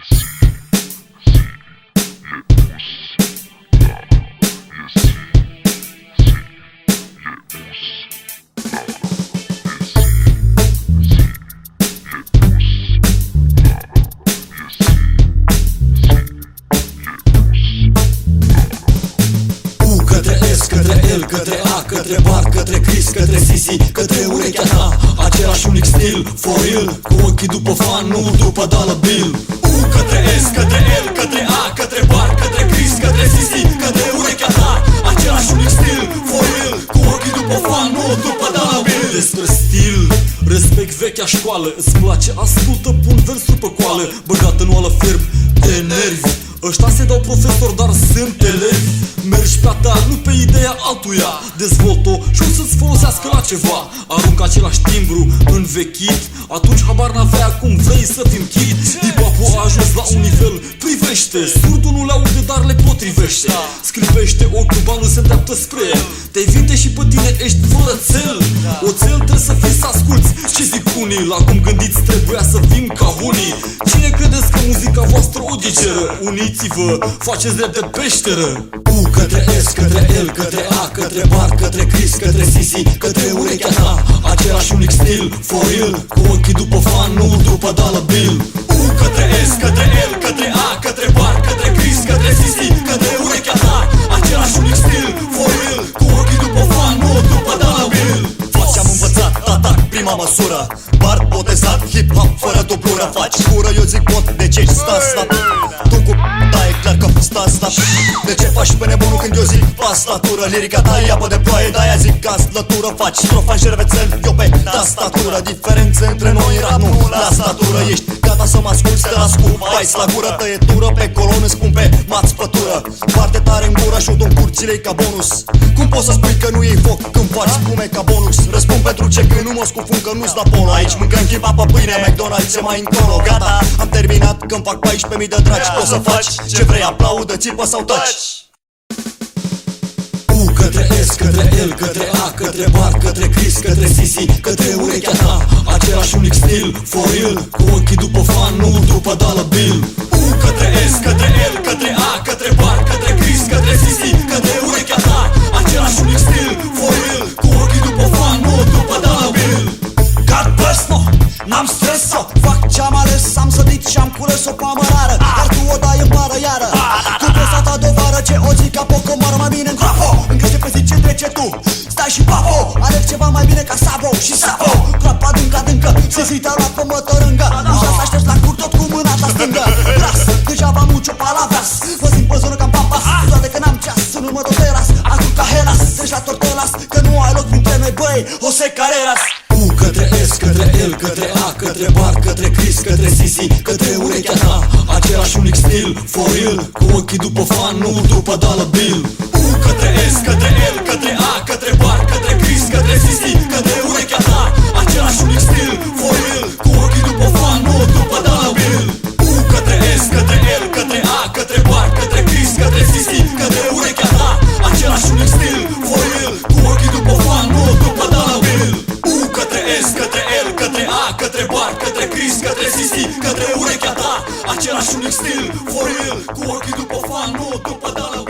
U către S, către L, către A, către bar, către Chris, către Sisi, către urechea ta. Același unic stil, for real, cu ochii după fan, nu după dollar bill U către S, către L, către A, către bar, către Chris, către Sisi, către urechea ta. Același unic stil, for real, cu ochii după fan, nu după dollar bill Despre stil, respect vechea școală. Îți place, ascultă, pun versuri pe coală. Băgat în oală fierb, te nervi Ăștia se dau profesor, dar sunt elevi. Mergi pe a ta, nu pe ideea altuia. Dezvolt-o și o să-ți folosească la ceva. Arunc același timbru învechit Atunci habar n-avea cum vrei să fim chit Hip-hop-ul a ajuns la un nivel Privește, surdul nu le aude, dar le potrivește. Scrivește, ochiul banul se îndreaptă spre el. Te vinde și pe tine ești fără țel. Oțel trebuie să fii să asculți. Ce zic unii, la cum gândiți trebuia să fim ca unii. Cine credeți că muzica voastră o digeră? Uniți-vă, faceți drept de peșteră. U către S, către L, către A, către bar, către Chris, către Sisi, către urechea ta. Același unic stil, for real, cu ochii după fan, nu după dollar bill U către S, către L, către A, către bar, către Chris, către Sisi, către urechea ta. Același unic stil, for real, cu ochii după fan, nu după dollar bill Faci am învățat, tata, prima măsură. Bar botezat, hip-hop, fără dublură. Faci cură, eu zic bot, de ce ești sta, sta Tu cu da, e clar că sta, sta De ce faci pe nebunul când eu zic pastatură Lirica ta e apă de ploaie, de-aia zic gaslătură Faci strofa în șervețel, eu pe tastatură. Diferențe între noi, rap, nu la statură. Ești gata să mă asculti, te las cu vice la gură Tăietură pe colon, îți pun pe mat spătură Foarte tare în gură și o dun curțilei ca bonus. Cum poți să spui că nu iei foc când faci spume ca bonus? Răspund pentru ce când nu mă scufund că nu-ți la polo. Aici mâncăm chipa pe pâine, McDonald's e mai încolo. Gata, am terminat când fac 14.000 de dragi. Poți să faci ce vrei, aplaudă, țipă sau taci. U către S, către L, către A, către bar, către Chris, către Sisi, către urechea ta Același unic stil, for real, cu ochii după fan, nu după dollar bill U către S, către L, către A, către bar, către Chris, către Sisi, către urechea ta Același unic stil, for real, cu ochii după fan, nu după dollar bill God bless, no, n-am stres -o. Fac ce-am ales, am sădit și-am cules-o pe amărară Dar tu o dai în bară iară. Cu piesa ta de vară ce o zic ca pocomar mai bine. În gropo Încă pe zi ce trece tu. Stai și papo, aleg ceva mai bine ca Sabo și Sabo. Groapa adâncă, adâncă, se zi te-a luat pe mătărângă Ușa să aștepți la cur tot cu mâna ta stângă. Ras, deja v-am mucho palavras. Mă simt pe zonă cam pampas Cu toate că n-am ceas, în urmă tot teras Acum ca Helas, treci la tortelas Că nu ai loc printre noi băi, Jose Carreras. U către S, către L, către A, către bar, către Chris, către Sisi, către urechea ta. Același unic stil, for real, cu ochii după fan, nu după dollar bill. U către S, către L, către A, către bar, către Sisi, către urechea ta. Același unic stil, for real, cu ochii după fan, nu după